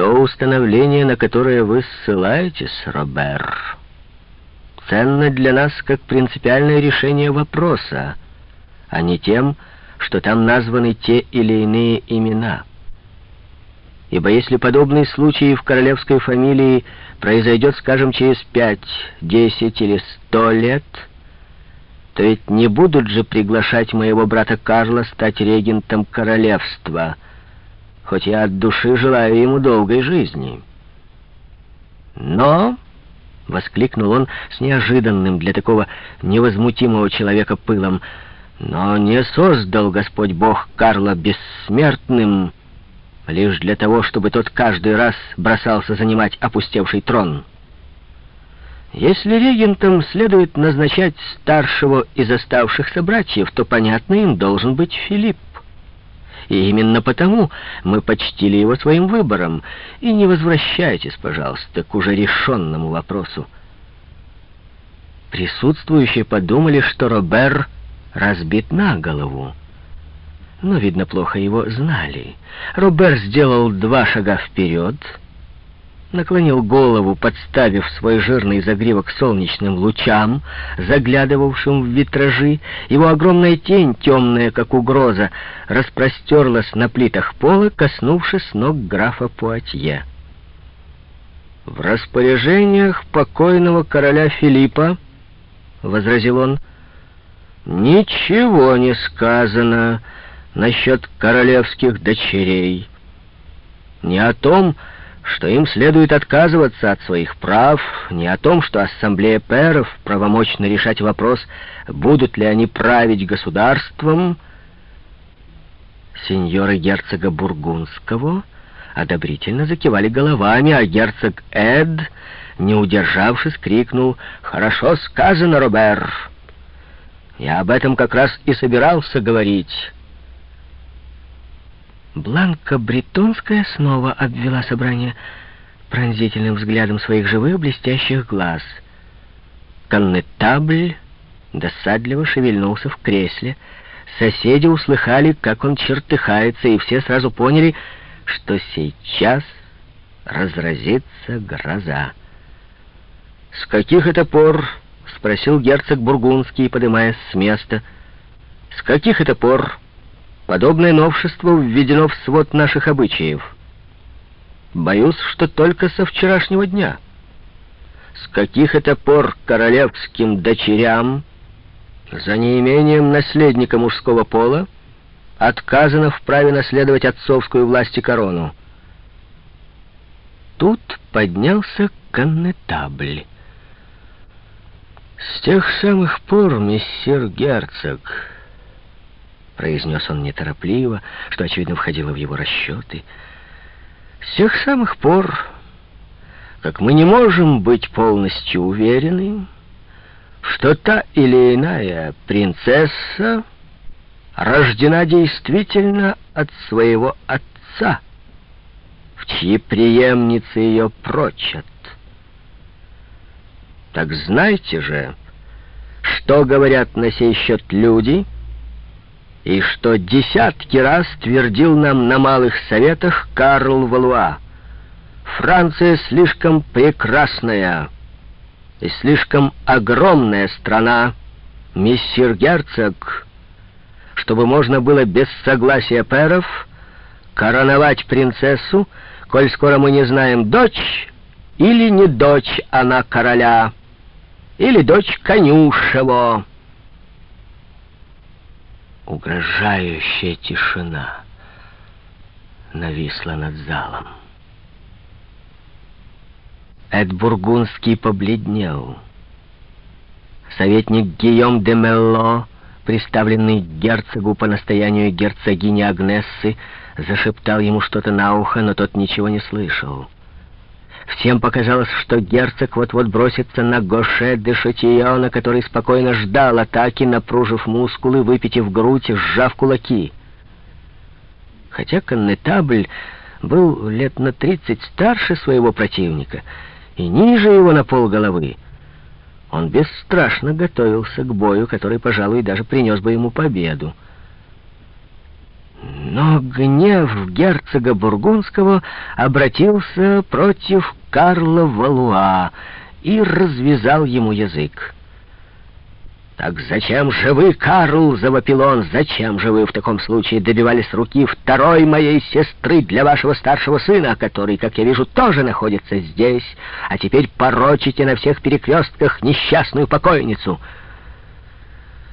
То установление, на которое вы ссылаетесь, Робер, ценно для нас как принципиальное решение вопроса, а не тем, что там названы те или иные имена. Ибо если подобный случай в королевской фамилии произойдет, скажем, через пять, десять или сто лет, то ведь не будут же приглашать моего брата Карла стать регентом королевства, хоть я от души желаю ему долгой жизни. Но, — воскликнул он с неожиданным для такого невозмутимого человека пылом, — но не создал Господь Бог Карла бессмертным, — лишь для того, чтобы тот каждый раз бросался занимать опустевший трон. Если регентом следует назначать старшего из оставшихся братьев, то, понятно, им должен быть Филипп. И именно потому мы почтили его своим выбором. И не возвращайтесь, пожалуйста, к уже решенному вопросу. Присутствующие подумали, что Робер разбит на голову но, видно, плохо его знали. Робер сделал два шага вперед, наклонил голову, подставив свой жирный загривок солнечным лучам, заглядывавшим в витражи. Его огромная тень, темная, как угроза, распростерлась на плитах пола, коснувшись ног графа Пуатье. «В распоряжениях покойного короля Филиппа, — возразил он, — ничего не сказано насчет королевских дочерей. Не о том, что им следует отказываться от своих прав, не о том, что ассамблея пэров правомочно решать вопрос, будут ли они править государством, сеньоры герцога Бургундского одобрительно закивали головами, а герцог Эд, не удержавшись, крикнул «Хорошо сказано, Робер!» «Я об этом как раз и собирался говорить». Бланка Бретонская снова обвела собрание пронзительным взглядом своих живых блестящих глаз. Коннетабль досадливо шевельнулся в кресле. Соседи услыхали, как он чертыхается, и все сразу поняли, что сейчас разразится гроза. «С каких это пор?» — спросил герцог Бургундский, подымаясь с места. «С каких это пор?» Подобное новшество введено в свод наших обычаев. Боюсь, что только со вчерашнего дня. С каких это пор королевским дочерям за неимением наследника мужского пола отказано в праве наследовать отцовскую власть и корону? Тут поднялся коннетабль. С тех самых пор, мессир герцог произнес он неторопливо, что, очевидно, входило в его расчеты. С тех самых пор, как мы не можем быть полностью уверены, что та или иная принцесса рождена действительно от своего отца, в чьи преемницы ее прочат. Так знайте же, что говорят на сей счет люди — и что десятки раз твердил нам на малых советах Карл Валуа. Франция слишком прекрасная и слишком огромная страна, миссир герцог, чтобы можно было без согласия пэров короновать принцессу, коль скоро мы не знаем, дочь или не дочь она короля, или дочь конюшево. Угрожающая тишина нависла над залом. Эд Бургундский побледнел. Советник Гийом де Мелло, представленный герцогу по настоянию герцогини Агнессы, зашептал ему что-то на ухо, но тот ничего не слышал. Всем показалось, что герцог вот-вот бросится на Гоше де Шатиона, который спокойно ждал атаки, напружив мускулы, выпитив грудь, сжав кулаки. Хотя коннетабль был лет на тридцать старше своего противника и ниже его на пол головы, он бесстрашно готовился к бою, который, пожалуй, даже принес бы ему победу. Но гнев герцога Бургундского обратился против Карла Валуа и развязал ему язык. «Так зачем же вы, Карл, — завопил он, — зачем же вы в таком случае добивались руки второй моей сестры для вашего старшего сына, который, как я вижу, тоже находится здесь, а теперь порочите на всех перекрестках несчастную покойницу?»